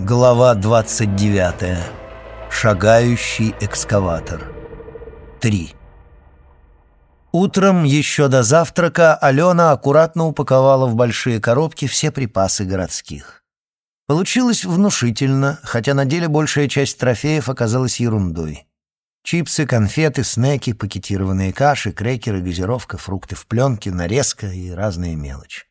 Глава 29. Шагающий экскаватор. 3. Утром, еще до завтрака, Алена аккуратно упаковала в большие коробки все припасы городских. Получилось внушительно, хотя на деле большая часть трофеев оказалась ерундой. Чипсы, конфеты, снеки, пакетированные каши, крекеры, газировка, фрукты в пленке, нарезка и разные мелочи.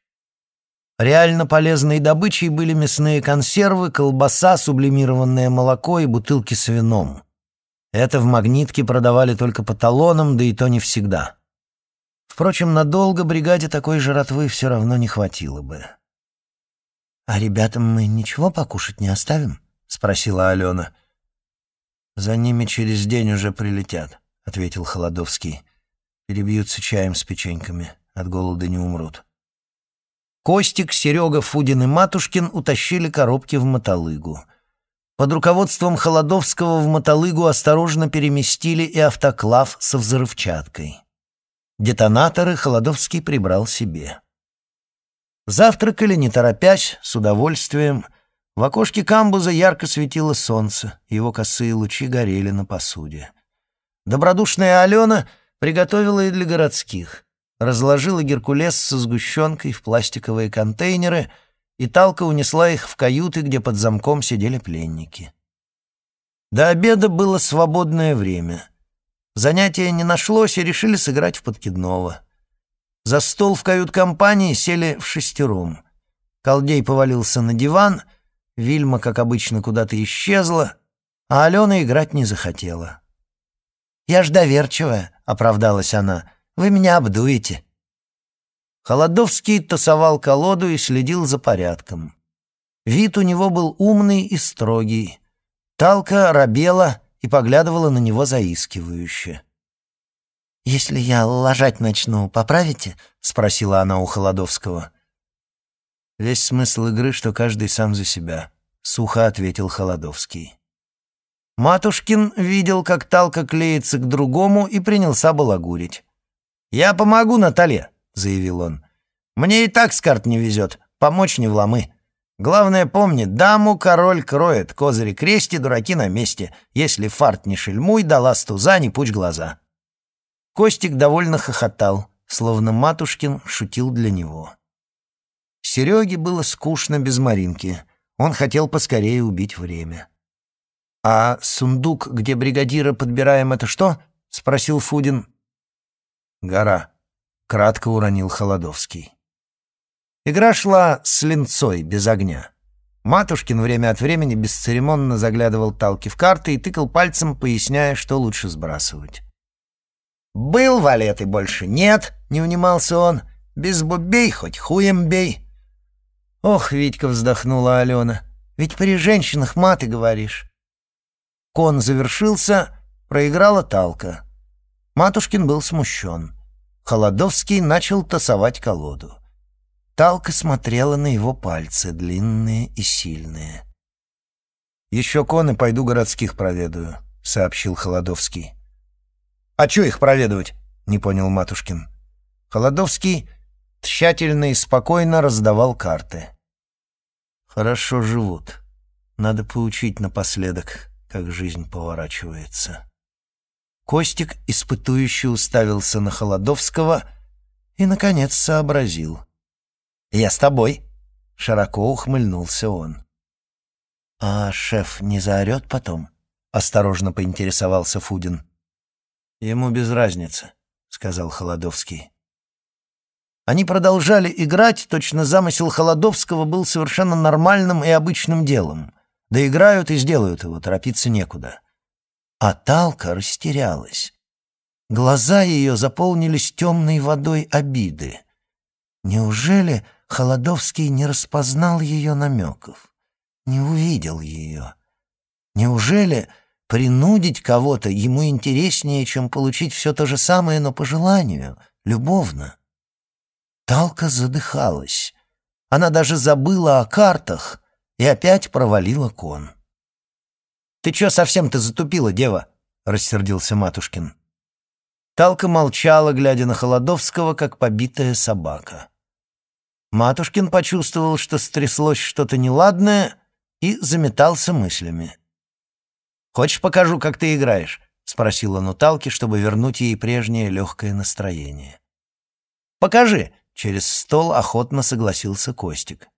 Реально полезной добычей были мясные консервы, колбаса, сублимированное молоко и бутылки с вином. Это в магнитке продавали только по талонам, да и то не всегда. Впрочем, надолго бригаде такой жратвы все равно не хватило бы. «А ребятам мы ничего покушать не оставим?» — спросила Алена. «За ними через день уже прилетят», — ответил Холодовский. «Перебьются чаем с печеньками, от голода не умрут». Костик, Серега, Фудин и Матушкин утащили коробки в мотолыгу. Под руководством Холодовского в мотолыгу осторожно переместили и автоклав со взрывчаткой. Детонаторы Холодовский прибрал себе. Завтракали, не торопясь, с удовольствием, в окошке камбуза ярко светило солнце, его косые лучи горели на посуде. Добродушная Алена приготовила и для городских. Разложила геркулес со сгущенкой в пластиковые контейнеры, и Талка унесла их в каюты, где под замком сидели пленники. До обеда было свободное время. Занятия не нашлось, и решили сыграть в подкидного. За стол в кают-компании сели в шестером. Колдей повалился на диван — Вильма, как обычно, куда-то исчезла, а Алена играть не захотела. «Я ж доверчивая», — оправдалась она. «Вы меня обдуете». Холодовский тасовал колоду и следил за порядком. Вид у него был умный и строгий. Талка робела и поглядывала на него заискивающе. «Если я ложать начну, поправите?» — спросила она у Холодовского. Весь смысл игры, что каждый сам за себя, сухо ответил Холодовский. Матушкин видел, как Талка клеится к другому и принялся балагурить. «Я помогу Наталье», — заявил он. «Мне и так с карт не везет, помочь не вломы. Главное помни, даму король кроет, козыри крести, дураки на месте. Если фарт не шельмуй, да лаз туза, не пучь глаза». Костик довольно хохотал, словно Матушкин шутил для него. Сереге было скучно без Маринки. Он хотел поскорее убить время. «А сундук, где бригадира подбираем, это что?» — спросил Фудин. «Гора», — кратко уронил Холодовский. Игра шла с линцой, без огня. Матушкин время от времени бесцеремонно заглядывал Талки в карты и тыкал пальцем, поясняя, что лучше сбрасывать. «Был валет и больше нет», — не унимался он. «Без бубей хоть хуем бей». «Ох, Витька!» — вздохнула Алена. «Ведь при женщинах маты говоришь». Кон завершился, проиграла Талка. Матушкин был смущен. Холодовский начал тасовать колоду. Талка смотрела на его пальцы, длинные и сильные. «Еще коны пойду городских проведаю», — сообщил Холодовский. «А чё их проведывать?» — не понял Матушкин. Холодовский тщательно и спокойно раздавал карты. Хорошо живут. Надо поучить напоследок, как жизнь поворачивается. Костик испытующе уставился на Холодовского и, наконец, сообразил. «Я с тобой», — широко ухмыльнулся он. «А шеф не заорет потом?» — осторожно поинтересовался Фудин. «Ему без разницы», — сказал Холодовский. Они продолжали играть, точно замысел Холодовского был совершенно нормальным и обычным делом. Да играют и сделают его, торопиться некуда. А Талка растерялась. Глаза ее заполнились темной водой обиды. Неужели Холодовский не распознал ее намеков? Не увидел ее? Неужели принудить кого-то ему интереснее, чем получить все то же самое, но по желанию, любовно? Талка задыхалась. Она даже забыла о картах и опять провалила кон. «Ты чё совсем-то затупила, дева?» — рассердился Матушкин. Талка молчала, глядя на Холодовского, как побитая собака. Матушкин почувствовал, что стряслось что-то неладное, и заметался мыслями. «Хочешь, покажу, как ты играешь?» — спросил он у Талки, чтобы вернуть ей прежнее легкое настроение. «Покажи!» — через стол охотно согласился Костик.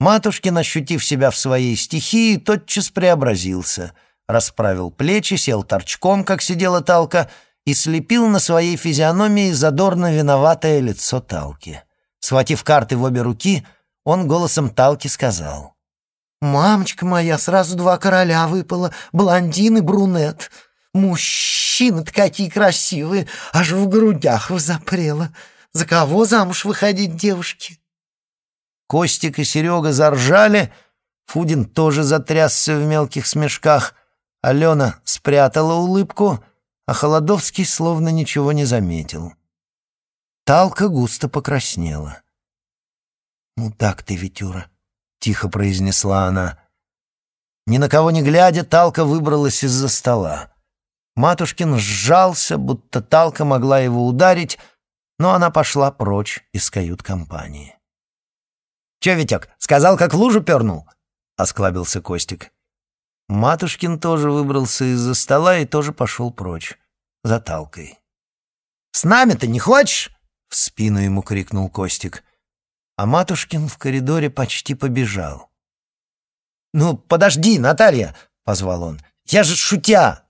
Матушкин, ощутив себя в своей стихии, тотчас преобразился, расправил плечи, сел торчком, как сидела Талка, и слепил на своей физиономии задорно виноватое лицо Талки. Схватив карты в обе руки, он голосом Талки сказал. «Мамочка моя, сразу два короля выпало, блондин и брюнет. Мужчины-то какие красивые, аж в грудях запрело. За кого замуж выходить, девушки?» Костик и Серега заржали, Фудин тоже затрясся в мелких смешках, Алена спрятала улыбку, а Холодовский словно ничего не заметил. Талка густо покраснела. «Ну так ты, Витюра», — тихо произнесла она. Ни на кого не глядя, Талка выбралась из-за стола. Матушкин сжался, будто Талка могла его ударить, но она пошла прочь из кают-компании. «Че, Витек, сказал, как в лужу пернул?» — осклабился Костик. Матушкин тоже выбрался из-за стола и тоже пошел прочь, за Талкой. «С нами-то не хочешь?» — в спину ему крикнул Костик. А Матушкин в коридоре почти побежал. «Ну, подожди, Наталья!» — позвал он. «Я же шутя!»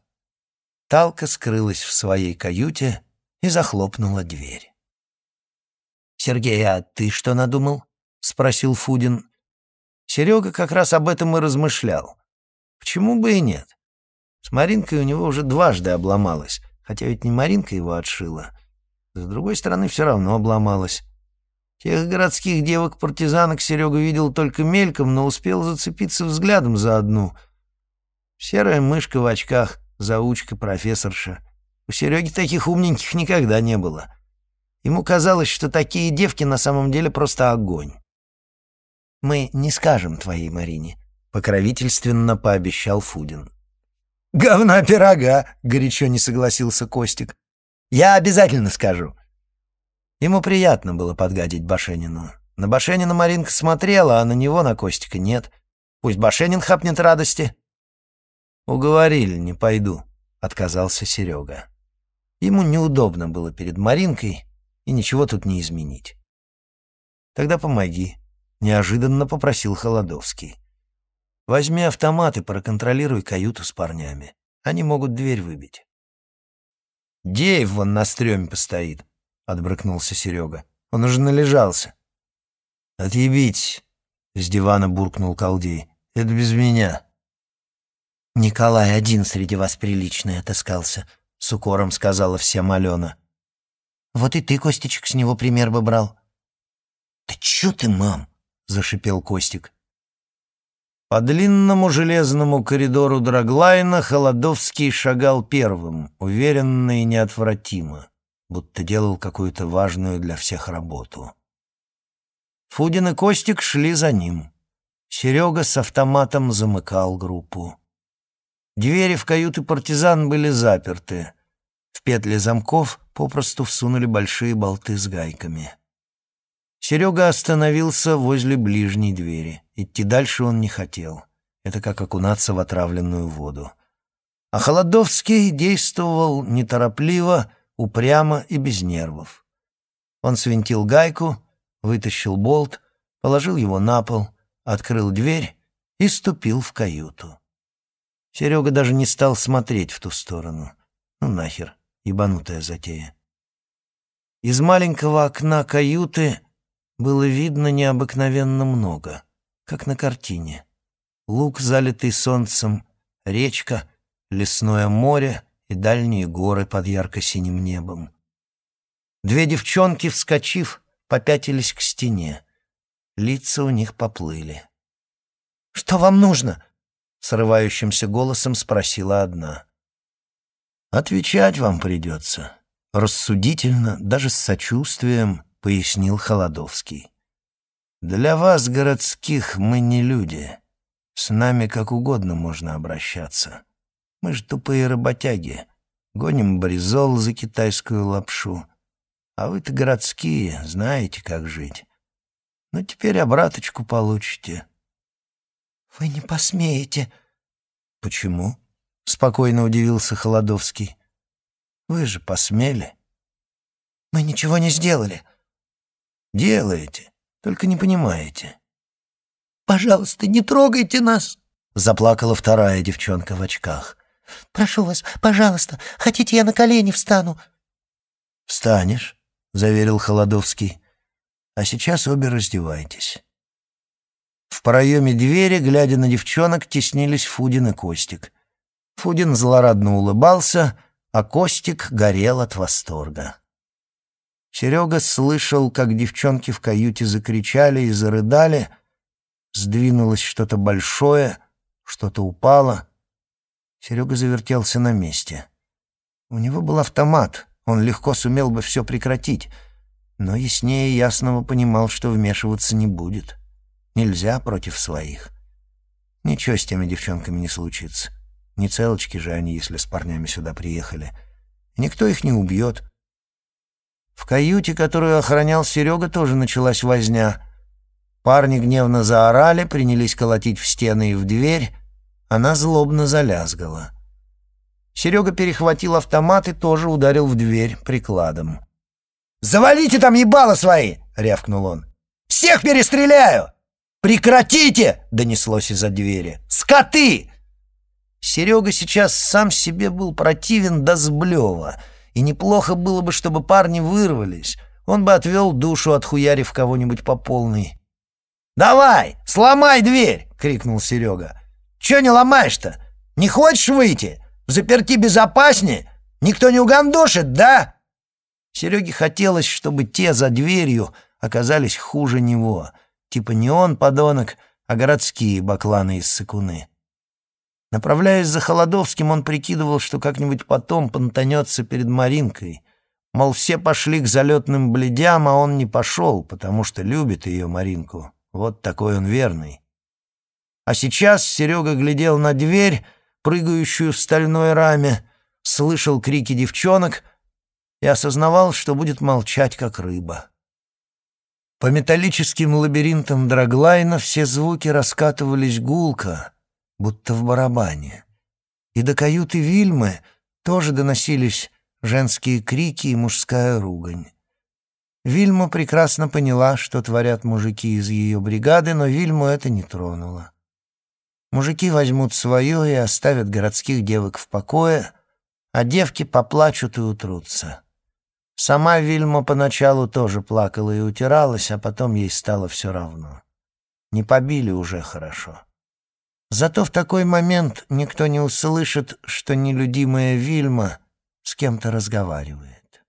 Талка скрылась в своей каюте и захлопнула дверь. «Сергей, а ты что надумал?» — спросил Фудин. Серега как раз об этом и размышлял. Почему бы и нет? С Маринкой у него уже дважды обломалась, хотя ведь не Маринка его отшила. С другой стороны, все равно обломалась. Тех городских девок-партизанок Серега видел только мельком, но успел зацепиться взглядом за одну. Серая мышка в очках, заучка, профессорша. У Сереги таких умненьких никогда не было. Ему казалось, что такие девки на самом деле просто огонь. «Мы не скажем твоей Марине», — покровительственно пообещал Фудин. «Говна пирога!» — горячо не согласился Костик. «Я обязательно скажу». Ему приятно было подгадить Башенину. На Башенина Маринка смотрела, а на него, на Костика, нет. Пусть Башенин хапнет радости. «Уговорили, не пойду», — отказался Серега. Ему неудобно было перед Маринкой, и ничего тут не изменить. «Тогда помоги», — неожиданно попросил Холодовский. «Возьми автомат и проконтролируй каюту с парнями. Они могут дверь выбить». «Дейв вон на стреме постоит», — отбрыкнулся Серега. «Он уже належался». «Отъебитесь», — с дивана буркнул колдей. «Это без меня». «Николай один среди вас приличный отыскался», — с укором сказала всем Алена. «Вот и ты, Костичек, с него пример бы брал». «Да чё ты, мам?» — зашипел Костик. По длинному железному коридору Драглайна Холодовский шагал первым, уверенно и неотвратимо, будто делал какую-то важную для всех работу. Фудин и Костик шли за ним. Серега с автоматом замыкал группу. Двери в каюты партизан были заперты. В петли замков попросту всунули большие болты с гайками. Серега остановился возле ближней двери. Идти дальше он не хотел. Это как окунаться в отравленную воду. А Холодовский действовал неторопливо, упрямо и без нервов. Он свинтил гайку, вытащил болт, положил его на пол, открыл дверь и ступил в каюту. Серега даже не стал смотреть в ту сторону. Ну нахер, ебанутая затея. Из маленького окна каюты было видно необыкновенно много, как на картине. Луг, залитый солнцем, речка, лесное море и дальние горы под ярко-синим небом. Две девчонки, вскочив, попятились к стене. Лица у них поплыли. «Что вам нужно?» — срывающимся голосом спросила одна. «Отвечать вам придется», — рассудительно, даже с сочувствием, — пояснил Холодовский. «Для вас, городских, мы не люди. С нами как угодно можно обращаться. Мы же тупые работяги, гоним бризол за китайскую лапшу. А вы-то городские, знаете, как жить. Но ну, теперь обраточку получите». «Вы не посмеете». «Почему?» — спокойно удивился Холодовский. «Вы же посмели». «Мы ничего не сделали». «Делаете, только не понимаете». «Пожалуйста, не трогайте нас!» — заплакала вторая девчонка в очках. «Прошу вас, пожалуйста, хотите, я на колени встану?» «Встанешь», — заверил Холодовский. «А сейчас обе раздевайтесь». В проеме двери, глядя на девчонок, теснились Фудин и Костик. Фудин злорадно улыбался, а Костик горел от восторга. Серега слышал, как девчонки в каюте закричали и зарыдали. Сдвинулось что-то большое, что-то упало. Серега завертелся на месте. У него был автомат, он легко сумел бы все прекратить, но яснее ясного понимал, что вмешиваться не будет. Нельзя против своих. Ничего с теми девчонками не случится. Не целочки же они, если с парнями сюда приехали. Никто их не убьет. В каюте, которую охранял Серега, тоже началась возня. Парни гневно заорали, принялись колотить в стены и в дверь. Она злобно залязгала. Серега перехватил автомат и тоже ударил в дверь прикладом. «Завалите там ебало свои!» — рявкнул он. «Всех перестреляю!» «Прекратите!» — донеслось из-за двери. «Скоты!» Серега сейчас сам себе был противен до сблева, и неплохо было бы, чтобы парни вырвались. Он бы отвел душу, отхуярив кого-нибудь по полной. «Давай, сломай дверь!» — крикнул Серега. «Че не ломаешь-то? Не хочешь выйти? Заперти безопаснее? Никто не угандошит, да?» Сереге хотелось, чтобы те за дверью оказались хуже него — Типа не он, подонок, а городские бакланы из Сыкуны. Направляясь за Холодовским, он прикидывал, что как-нибудь потом понтанется перед Маринкой. Мол, все пошли к залетным бледям, а он не пошел, потому что любит ее, Маринку. Вот такой он верный. А сейчас Серега глядел на дверь, прыгающую в стальной раме, слышал крики девчонок и осознавал, что будет молчать, как рыба. По металлическим лабиринтам Драглайна все звуки раскатывались гулко, будто в барабане. И до каюты Вильмы тоже доносились женские крики и мужская ругань. Вильма прекрасно поняла, что творят мужики из ее бригады, но Вильму это не тронуло. Мужики возьмут свое и оставят городских девок в покое, а девки поплачут и утрутся. Сама Вильма поначалу тоже плакала и утиралась, а потом ей стало все равно. Не побили уже хорошо. Зато в такой момент никто не услышит, что нелюдимая Вильма с кем-то разговаривает.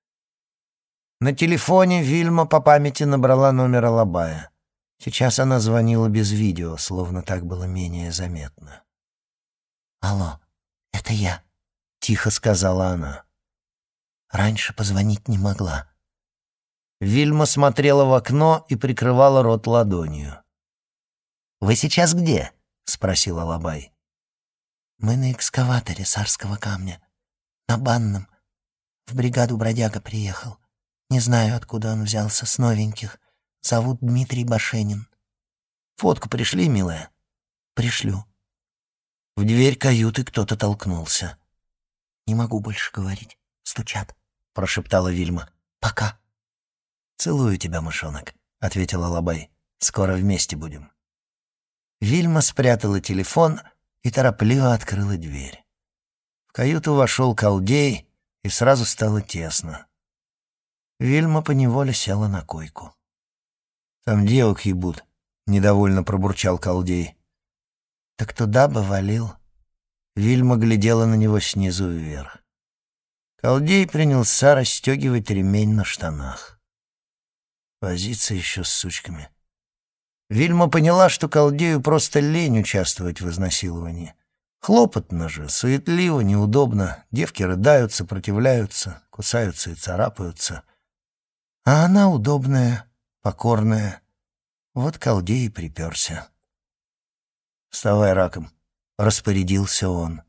На телефоне Вильма по памяти набрала номер Алабая. Сейчас она звонила без видео, словно так было менее заметно. «Алло, это я», — тихо сказала она. Раньше позвонить не могла. Вильма смотрела в окно и прикрывала рот ладонью. «Вы сейчас где?» — спросил Алабай. «Мы на экскаваторе Сарского камня. На банном. В бригаду бродяга приехал. Не знаю, откуда он взялся, с новеньких. Зовут Дмитрий Башенин». «Фотку пришли, милая?» «Пришлю». В дверь каюты кто-то толкнулся. «Не могу больше говорить. Стучат». — прошептала Вильма. «Пока». «Целую тебя, мышонок», — ответила Лобай. «Скоро вместе будем». Вильма спрятала телефон и торопливо открыла дверь. В каюту вошел колдей, и сразу стало тесно. Вильма поневоле села на койку. «Там девок ебут», — недовольно пробурчал колдей. «Так туда бы валил». Вильма глядела на него снизу вверх. Колдей принялся расстегивать ремень на штанах. Возиться еще с сучками. Вильма поняла, что колдею просто лень участвовать в изнасиловании. Хлопотно же, суетливо, неудобно. Девки рыдают, сопротивляются, кусаются и царапаются. А она удобная, покорная. Вот колдей и приперся. «Вставай раком», — распорядился он.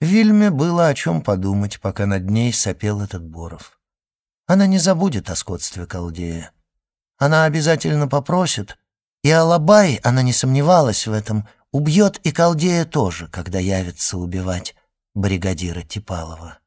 Вильме было о чем подумать, пока над ней сопел этот Боров. Она не забудет о скотстве колдея. Она обязательно попросит, И Алабай, она не сомневалась в этом, убьет и Колдея тоже, когда явится убивать бригадира Типалова.